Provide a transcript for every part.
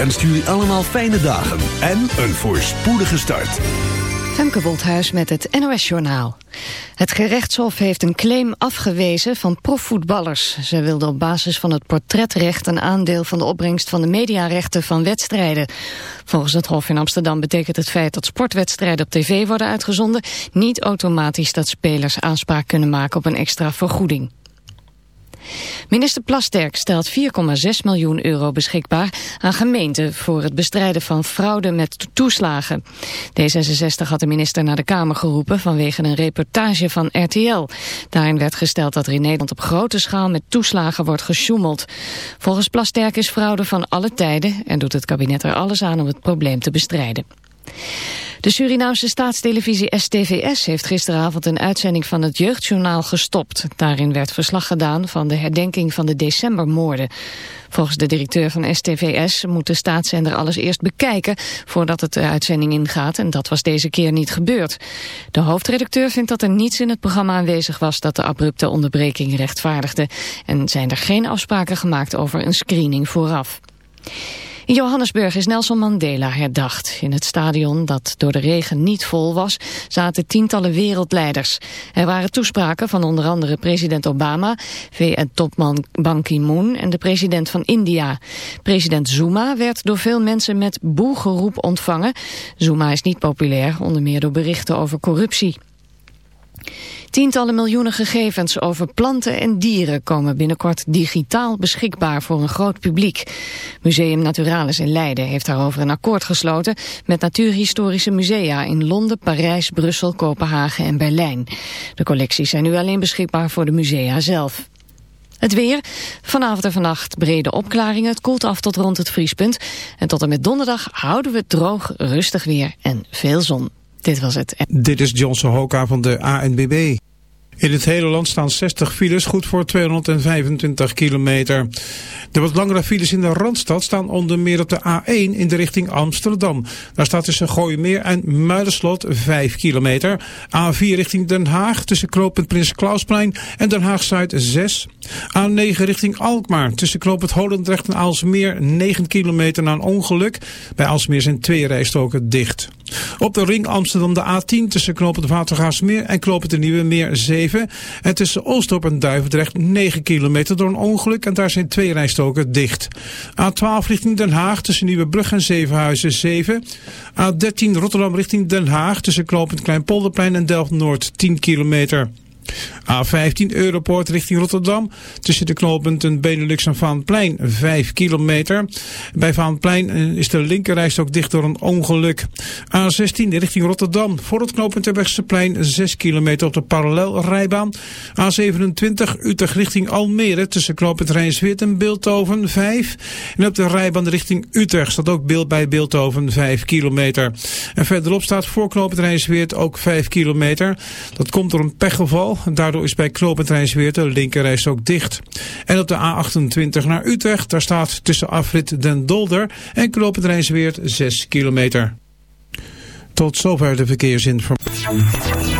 Wenst jullie allemaal fijne dagen en een voorspoedige start. Femke met het NOS Journaal. Het gerechtshof heeft een claim afgewezen van profvoetballers. Ze wilden op basis van het portretrecht een aandeel van de opbrengst van de mediarechten van wedstrijden. Volgens het Hof in Amsterdam betekent het feit dat sportwedstrijden op tv worden uitgezonden niet automatisch dat spelers aanspraak kunnen maken op een extra vergoeding. Minister Plasterk stelt 4,6 miljoen euro beschikbaar aan gemeenten voor het bestrijden van fraude met toeslagen. D66 had de minister naar de Kamer geroepen vanwege een reportage van RTL. Daarin werd gesteld dat er in Nederland op grote schaal met toeslagen wordt gesjoemeld. Volgens Plasterk is fraude van alle tijden en doet het kabinet er alles aan om het probleem te bestrijden. De Surinaamse staatstelevisie STVS heeft gisteravond een uitzending van het Jeugdjournaal gestopt. Daarin werd verslag gedaan van de herdenking van de decembermoorden. Volgens de directeur van STVS moet de staatszender alles eerst bekijken voordat het de uitzending ingaat en dat was deze keer niet gebeurd. De hoofdredacteur vindt dat er niets in het programma aanwezig was dat de abrupte onderbreking rechtvaardigde en zijn er geen afspraken gemaakt over een screening vooraf. In Johannesburg is Nelson Mandela herdacht. In het stadion, dat door de regen niet vol was, zaten tientallen wereldleiders. Er waren toespraken van onder andere president Obama, VN-topman Ban Ki-moon en de president van India. President Zuma werd door veel mensen met boegeroep ontvangen. Zuma is niet populair, onder meer door berichten over corruptie. Tientallen miljoenen gegevens over planten en dieren komen binnenkort digitaal beschikbaar voor een groot publiek. Museum Naturalis in Leiden heeft daarover een akkoord gesloten met natuurhistorische musea in Londen, Parijs, Brussel, Kopenhagen en Berlijn. De collecties zijn nu alleen beschikbaar voor de musea zelf. Het weer. Vanavond en vannacht brede opklaringen. Het koelt af tot rond het vriespunt. En tot en met donderdag houden we het droog, rustig weer en veel zon. Dit was het. Dit is Johnson Hoka van de ANBB. In het hele land staan 60 files, goed voor 225 kilometer. De wat langere files in de Randstad staan onder meer op de A1 in de richting Amsterdam. Daar staat tussen Gooimeer en Muiderslot 5 kilometer. A4 richting Den Haag tussen knooppunt Prins Klausplein en Den Haag-Zuid 6. A9 richting Alkmaar tussen knooppunt Holendrecht en Aalsmeer 9 kilometer na een ongeluk. Bij Aalsmeer zijn twee rijstoken dicht. Op de ring Amsterdam de A10 tussen knooppunt Watergaasmeer en knooppunt de Nieuwe Meer 7. En tussen Oostdorp en Duivendrecht 9 kilometer door een ongeluk en daar zijn twee rijstoken dicht. A12 richting Den Haag tussen Nieuwebrug en Zevenhuizen 7. A13 Rotterdam richting Den Haag tussen knooppunt Kleinpolderplein en Delft-Noord 10 kilometer. A15 Europoort richting Rotterdam. Tussen de knooppunten Benelux en Vaanplein 5 kilometer. Bij Vaanplein eh, is de linkerrijstok dicht door een ongeluk. A16 richting Rotterdam. Voor het knooppunt plein 6 kilometer op de parallelrijbaan. A27 Utrecht richting Almere. Tussen knooppunt Rijnsweert en Beeldhoven 5. En op de rijbaan richting Utrecht staat ook beeld bij Beeldhoven 5 kilometer. En verderop staat voor knooppunt Rijnsweert ook 5 kilometer. Dat komt door een pechgeval. Daardoor is bij knooppunt Rijnsweert de linkerreis ook dicht. En op de A28 naar Utrecht, daar staat tussen afrit Den Dolder en knooppunt Rijnsweert 6 kilometer. Tot zover de verkeersinformatie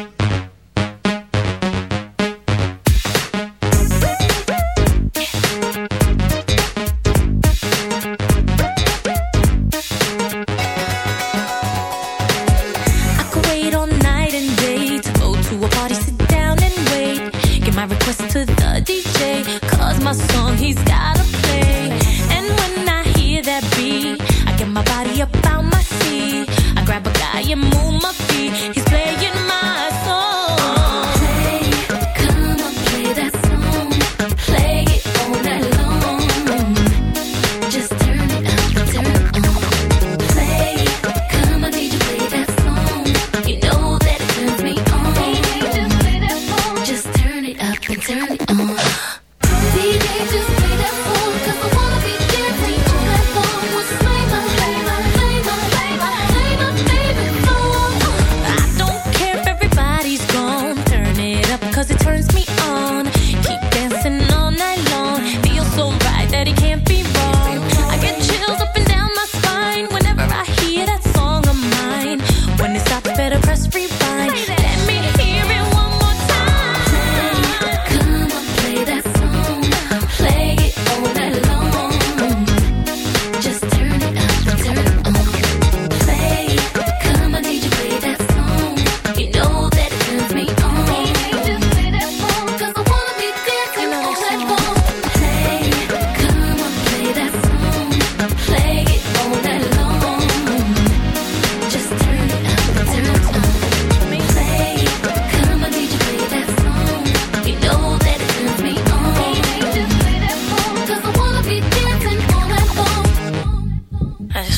Is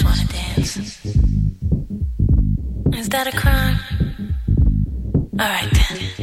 that a crime? Alright then.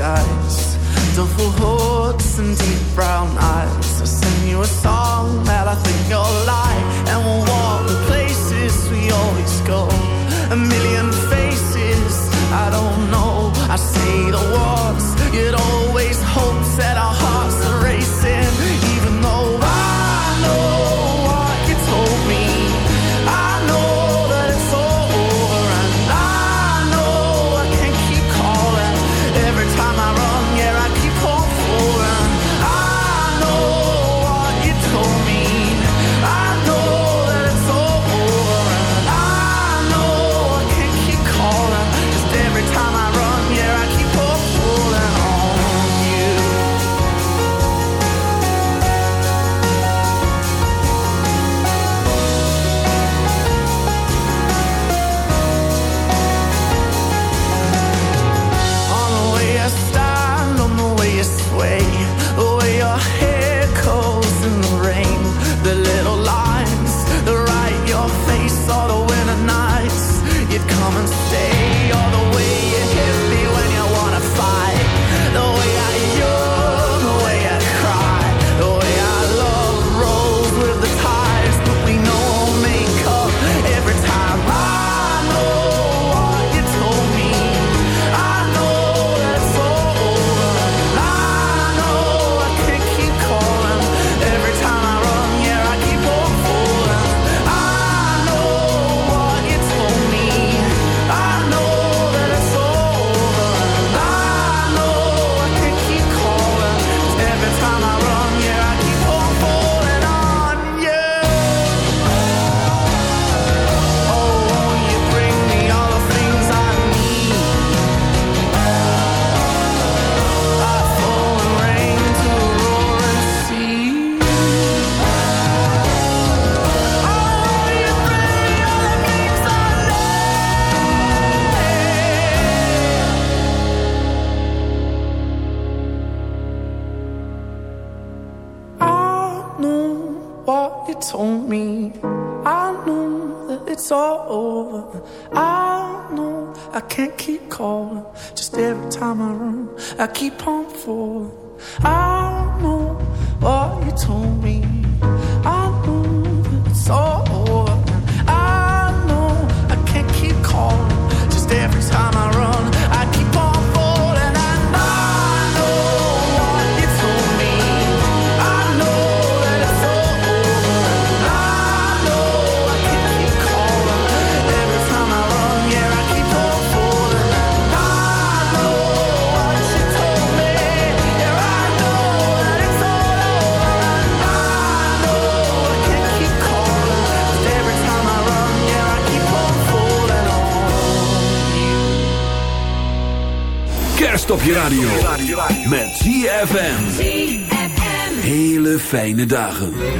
disguise. Duffel hoods and deep brown eyes. I'll sing you a song that I think you'll like, and we'll walk the places we always go. A million faces, I don't know. I say the words you'd always hope that our hearts. Fijne dagen.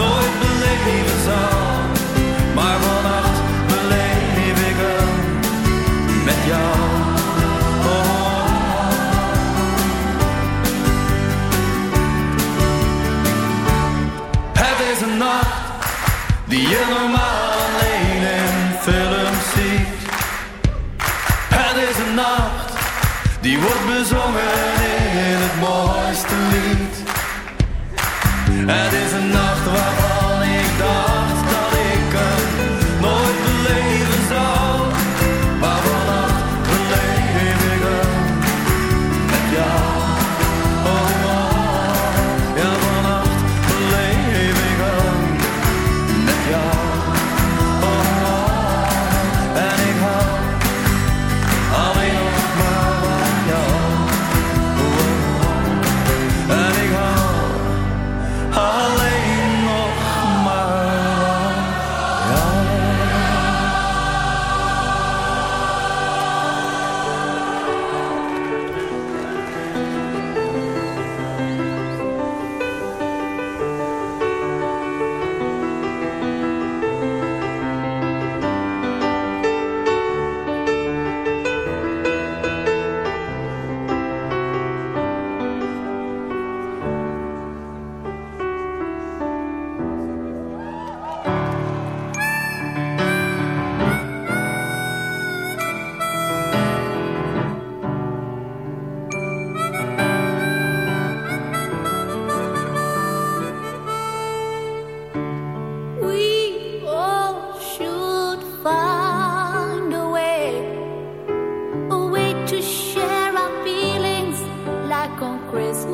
Nooit beleven zou. Maar vannacht beleef ik hem met jou. Het is een nacht die je normaal alleen in films ziet. Het is een nacht die wordt bezongen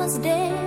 was dead.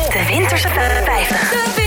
De Winterse 50.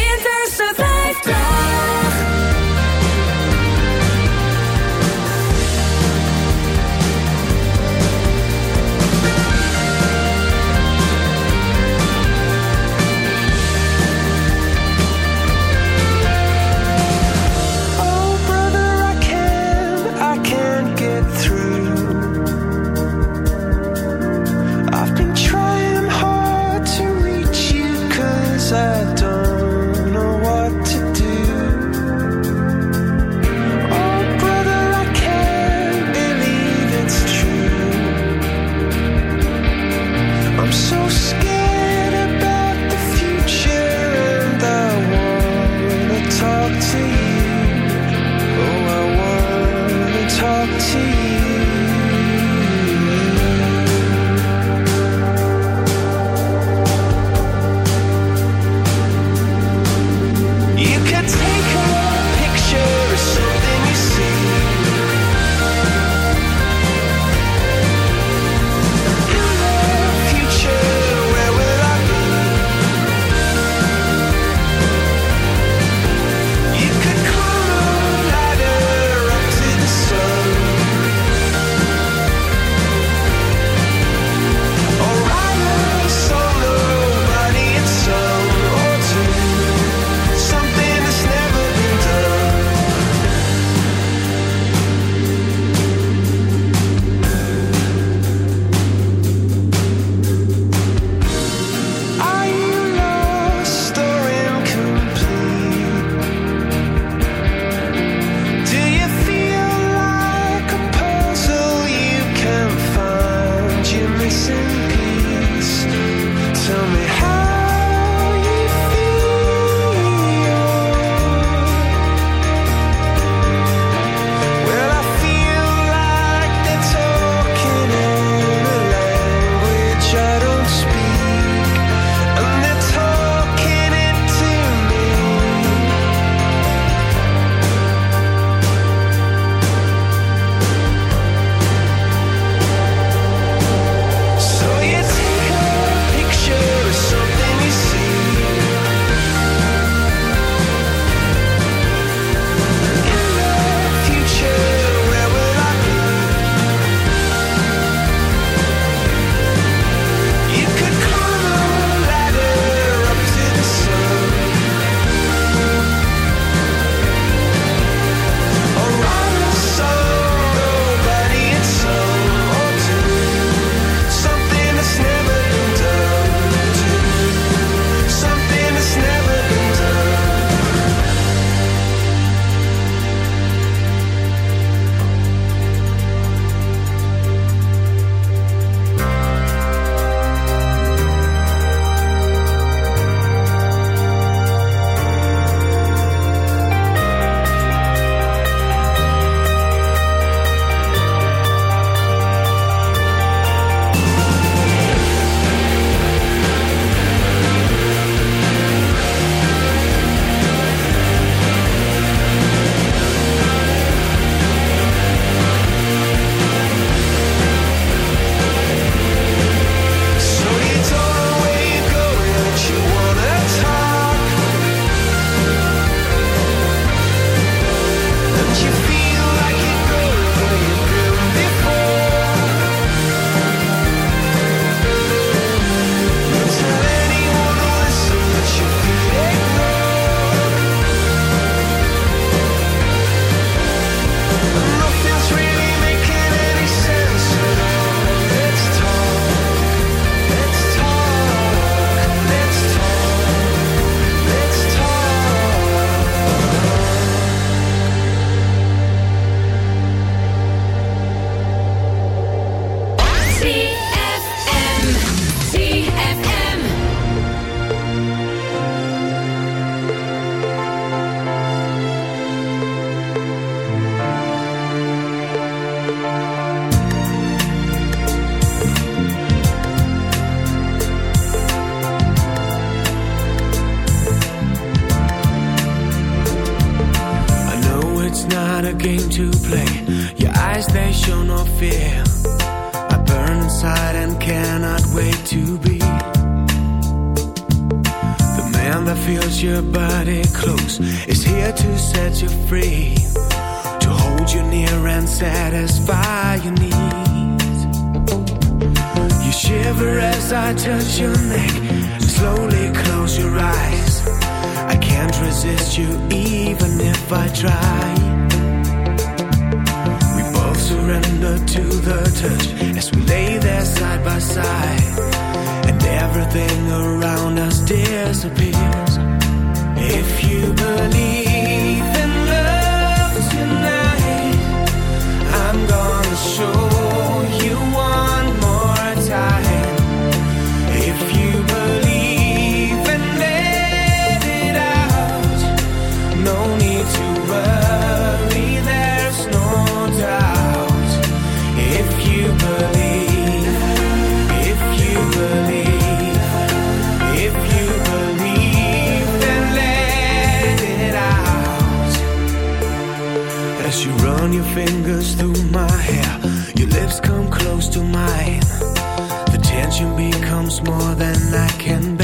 More than I can bear.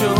Show.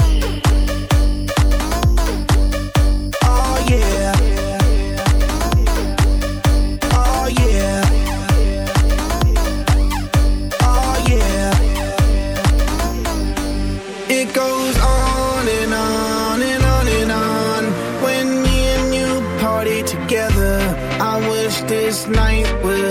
night will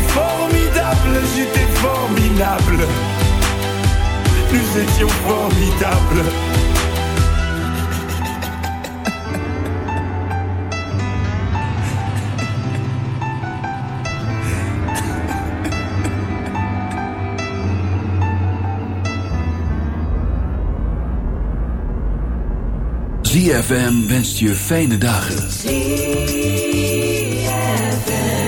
formidable, j'étais formidable. Nous étions formidables. ZFM wenst je fijne dagen. We